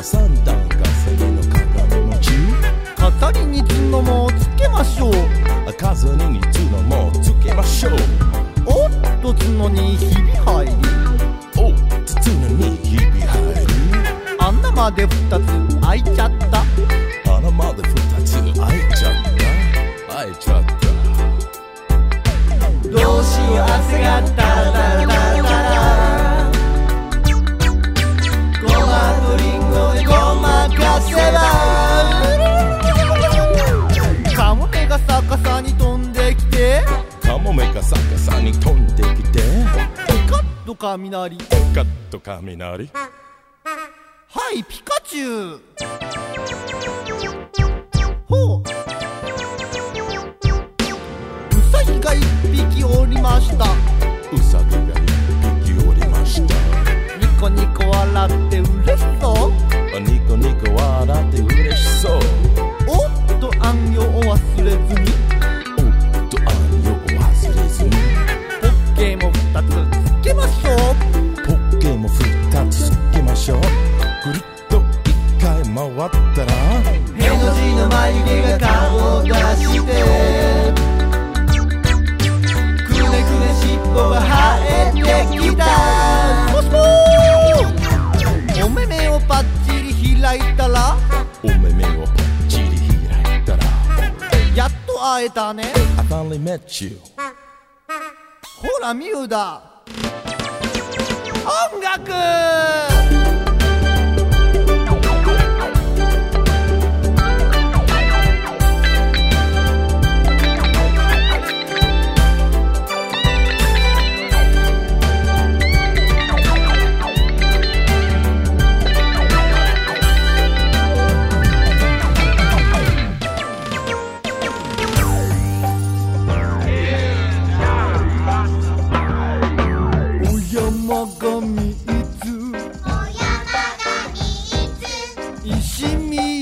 が三段重ねの鏡もち語りに角もつけましょう数にもつけましょうおっとつのにひび入りおっとのにひび入り穴まで二つ開いちゃった穴まで二つ開いちゃった開いちゃったどうしよう汗がたたるピカッと雷カッと雷はいピカチュウ。ほう。ウサギが一匹おりました。ウサギが一匹おりました。ニコニコ笑って嬉しそう。ニコニコ笑って嬉しそうお目目をパッチリ開いたら。やっと会えたね。I finally met you. ほらミュウだ音楽石見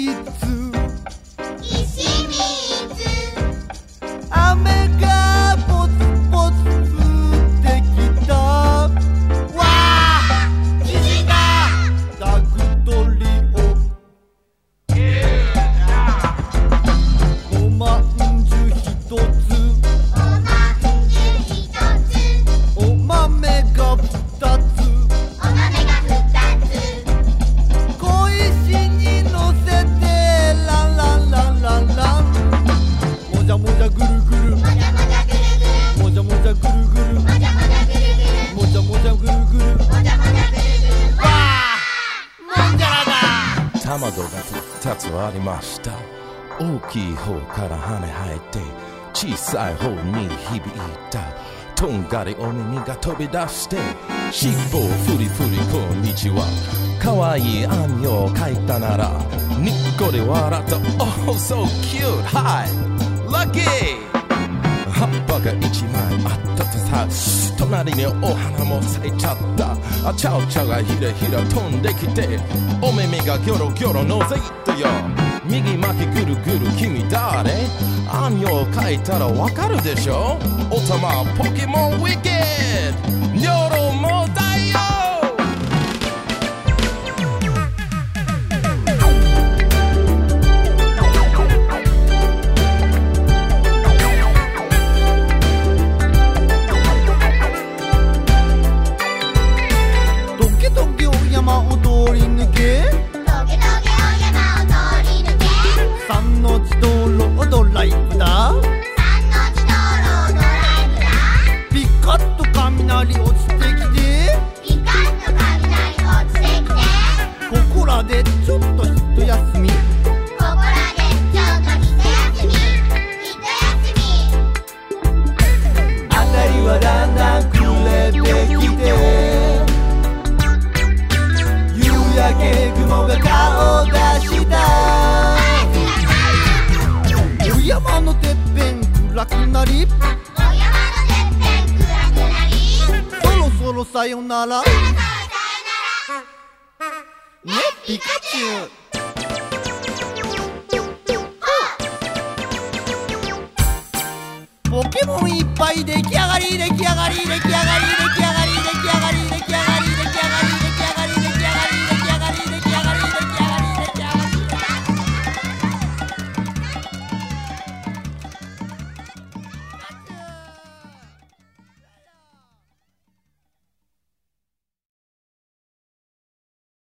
だ卵が二つありました。大きい方から羽生えて小さい方に響いた。とんがりお耳が飛び出して尻尾をフリフリこんにちは。かわいいあんよを描いたならにっこり笑った。Oh so cute hi lucky 葉っぱが一枚あったとさ隣にお花も咲いちゃった。あちゃうちゃがひらひら飛んできてお耳がギョロギョロのぞいたよ。右巻きぐるぐる君誰？あんよを描いたらわかるでしょ？おたまポケモンウィケーよなら。ねピカチュウ。ポケモンいっぱい出来上がり出来上がり出来上